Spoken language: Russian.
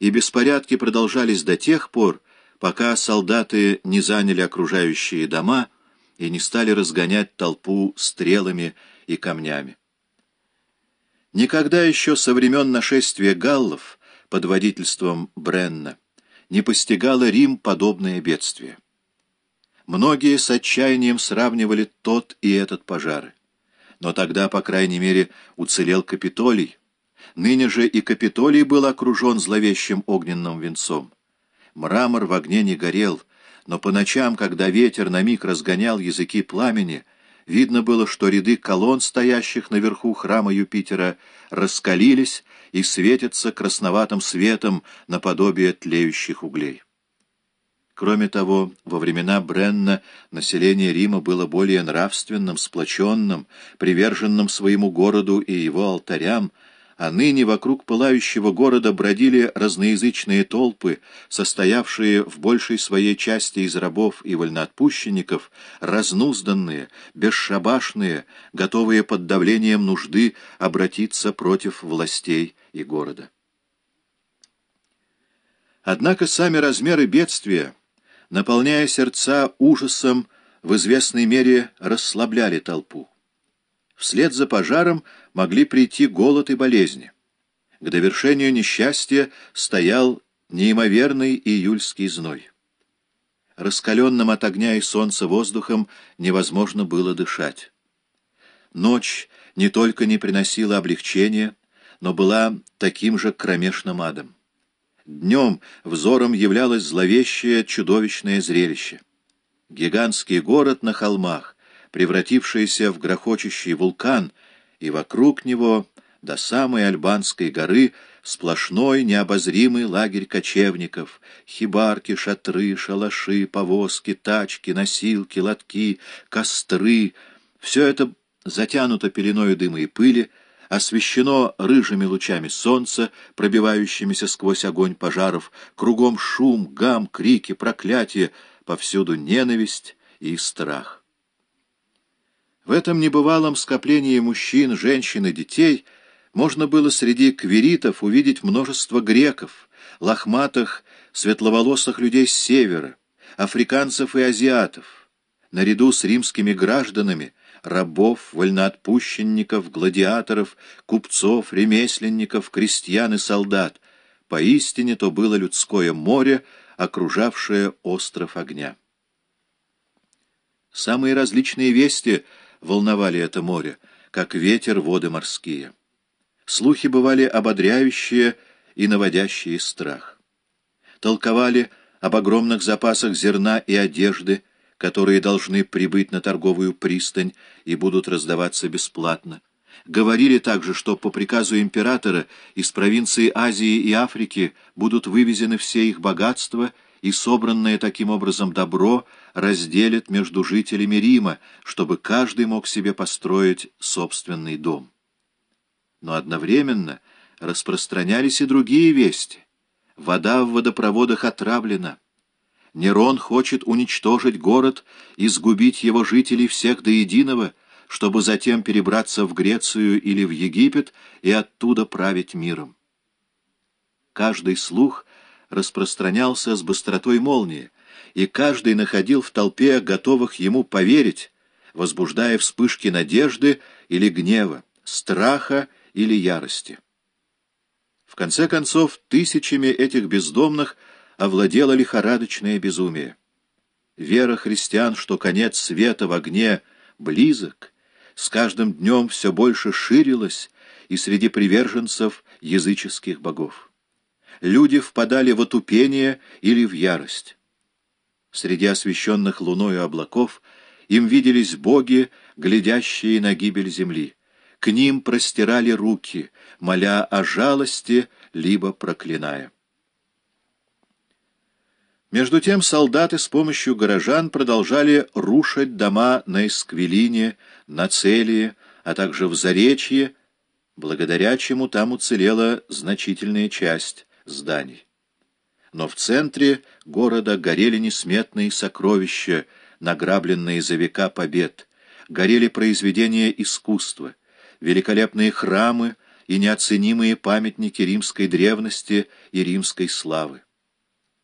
и беспорядки продолжались до тех пор, пока солдаты не заняли окружающие дома и не стали разгонять толпу стрелами и камнями. Никогда еще со времен нашествия галлов под водительством Бренна не постигало Рим подобное бедствие. Многие с отчаянием сравнивали тот и этот пожары. Но тогда, по крайней мере, уцелел Капитолий. Ныне же и Капитолий был окружен зловещим огненным венцом. Мрамор в огне не горел, но по ночам, когда ветер на миг разгонял языки пламени, видно было, что ряды колонн, стоящих наверху храма Юпитера, раскалились и светятся красноватым светом наподобие тлеющих углей. Кроме того, во времена Бренна население Рима было более нравственным, сплоченным, приверженным своему городу и его алтарям, а ныне вокруг пылающего города бродили разноязычные толпы, состоявшие в большей своей части из рабов и вольноотпущенников, разнузданные, бесшабашные, готовые под давлением нужды обратиться против властей и города. Однако сами размеры бедствия, наполняя сердца ужасом, в известной мере расслабляли толпу. Вслед за пожаром могли прийти голод и болезни. К довершению несчастья стоял неимоверный июльский зной. Раскаленным от огня и солнца воздухом невозможно было дышать. Ночь не только не приносила облегчения, но была таким же кромешным адом. Днем взором являлось зловещее чудовищное зрелище. Гигантский город на холмах, превратившийся в грохочущий вулкан, и вокруг него, до самой Альбанской горы, сплошной необозримый лагерь кочевников, хибарки, шатры, шалаши, повозки, тачки, носилки, лотки, костры — все это затянуто пеленою дыма и пыли, освещено рыжими лучами солнца, пробивающимися сквозь огонь пожаров, кругом шум, гам, крики, проклятия, повсюду ненависть и страх. В этом небывалом скоплении мужчин, женщин и детей можно было среди кверитов увидеть множество греков, лохматых, светловолосых людей с севера, африканцев и азиатов, наряду с римскими гражданами, рабов, вольноотпущенников, гладиаторов, купцов, ремесленников, крестьян и солдат. Поистине то было людское море, окружавшее остров огня. Самые различные вести — волновали это море, как ветер воды морские. Слухи бывали ободряющие и наводящие страх. Толковали об огромных запасах зерна и одежды, которые должны прибыть на торговую пристань и будут раздаваться бесплатно. Говорили также, что по приказу императора из провинции Азии и Африки будут вывезены все их богатства и собранное таким образом добро разделят между жителями Рима, чтобы каждый мог себе построить собственный дом. Но одновременно распространялись и другие вести. Вода в водопроводах отравлена. Нерон хочет уничтожить город и сгубить его жителей всех до единого, чтобы затем перебраться в Грецию или в Египет и оттуда править миром. Каждый слух распространялся с быстротой молнии, и каждый находил в толпе готовых ему поверить, возбуждая вспышки надежды или гнева, страха или ярости. В конце концов, тысячами этих бездомных овладело лихорадочное безумие. Вера христиан, что конец света в огне близок, с каждым днем все больше ширилась и среди приверженцев языческих богов люди впадали в отупение или в ярость. Среди освещенных луною облаков им виделись боги, глядящие на гибель земли. К ним простирали руки, моля о жалости, либо проклиная. Между тем солдаты с помощью горожан продолжали рушить дома на Эсквилине, на Целии, а также в Заречье, благодаря чему там уцелела значительная часть зданий. Но в центре города горели несметные сокровища, награбленные за века побед, горели произведения искусства, великолепные храмы и неоценимые памятники римской древности и римской славы.